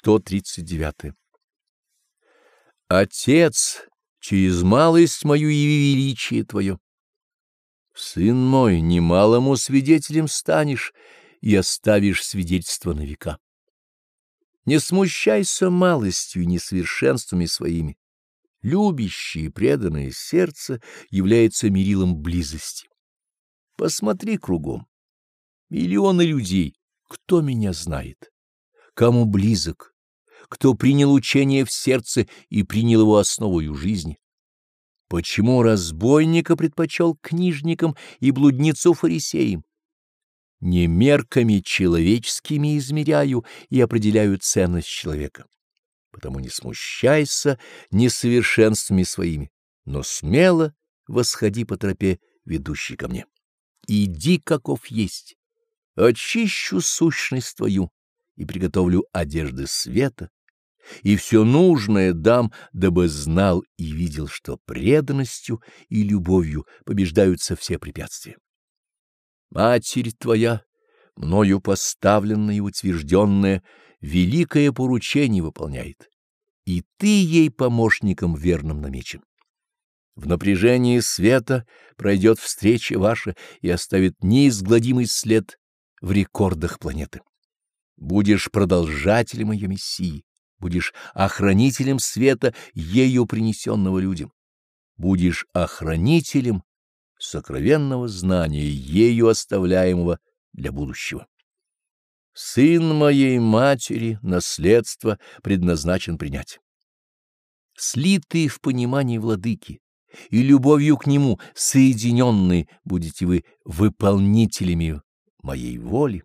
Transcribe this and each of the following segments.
139. Отец, через малость мою яви величие Твое. Сын мой, немалому свидетелем станешь и оставишь свидетельство на века. Не смущайся малостью и несовершенствами своими. Любящее и преданное сердце является мерилом близости. Посмотри кругом. Миллионы людей. Кто меня знает? Кому близок? Кто принял учение в сердце и принял его основою жизни? Почему разбойника предпочел книжникам и блудницу фарисеям? Не мерками человеческими измеряю и определяю ценность человека. Потому не смущайся несовершенствами своими, но смело восходи по тропе, ведущей ко мне. Иди, каков есть, очищу сущность твою и приготовлю одежды света, и все нужное дам, дабы знал и видел, что преданностью и любовью побеждаются все препятствия. Матерь твоя, мною поставленная и утвержденная, великое поручение выполняет, и ты ей помощником верным намечен. В напряжении света пройдет встреча ваша и оставит неизгладимый след в рекордах планеты. Будешь продолжателем ее мессии, будешь охранителем света, ею принесенного людям. Будешь охранителем сокровенного знания, ею оставляемого для будущего. Сын моей матери наследство предназначен принять. Слитые в понимании владыки и любовью к нему соединенные будете вы выполнителями моей воли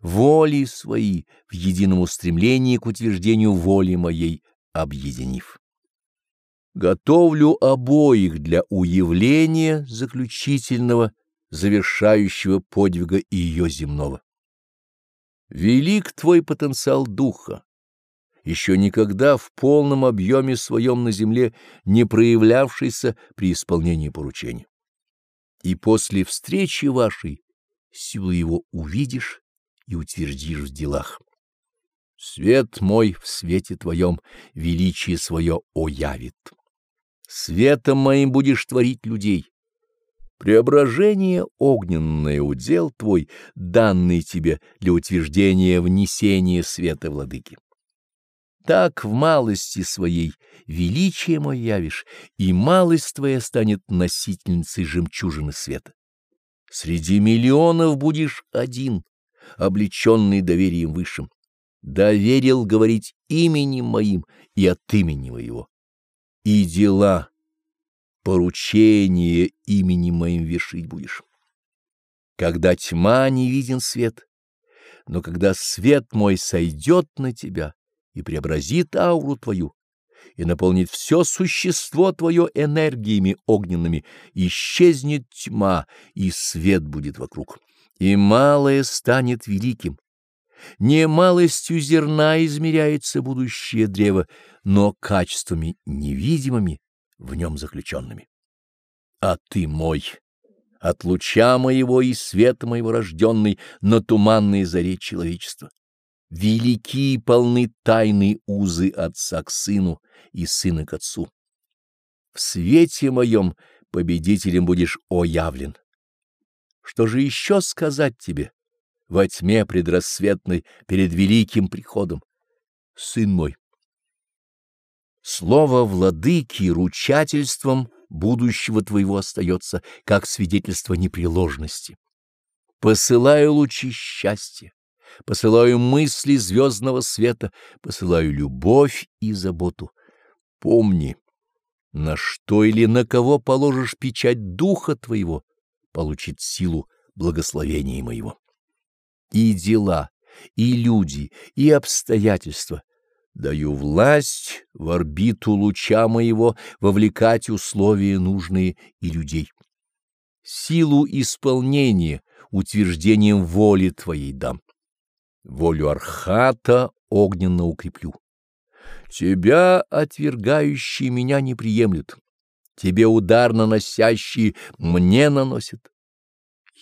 воли свои в едином устремлении к утверждению воли моей объединив. Готовлю обоих для уявления заключительного, завершающего подвига ее земного. Велик твой потенциал духа, еще никогда в полном объеме своем на земле не проявлявшийся при исполнении поручения. И после встречи вашей силу его увидишь и утвердишь в делах. Свет мой в свете твоем величие свое оявит. Светом моим будешь творить людей. Преображение огненное удел твой, данный тебе для утверждения внесения света владыки. Так в малости своей величие мое явишь, и малость твоя станет носительницей жемчужины света. Среди миллионов будешь один, облеченный доверием высшим, доверил говорить именем моим и от имени моего. И дела, поручение именем моим вершить будешь. Когда тьма не виден свет, но когда свет мой сойдет на тебя и преобразит ауру твою, и наполнит все существо твое энергиями огненными, исчезнет тьма, и свет будет вокруг и малое станет великим. Не малостью зерна измеряется будущее древо, но качествами невидимыми, в нем заключенными. А ты мой, от луча моего и света моего рожденный на туманной заре человечества. Велики и полны тайны узы отца к сыну и сына к отцу. В свете моем победителем будешь оявлен. Что же еще сказать тебе во тьме предрассветной перед великим приходом? Сын мой, слово владыки ручательством будущего твоего остается, как свидетельство непреложности. Посылаю лучи счастья, посылаю мысли звездного света, посылаю любовь и заботу. Помни, на что или на кого положишь печать духа твоего, получит силу благословения моего. И дела, и люди, и обстоятельства даю власть в орбиту луча моего вовлекать условия нужные и людей. Силу исполнения утверждением воли твоей дам. Волю архата огненно укреплю. Тебя, отвергающие меня, не приемлют тебе удар наносящий мне наносит.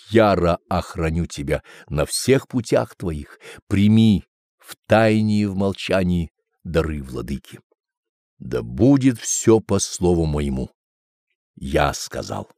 Яро охраню тебя на всех путях твоих, прими в тайне и в молчании дары владыки. Да будет все по слову моему. Я сказал.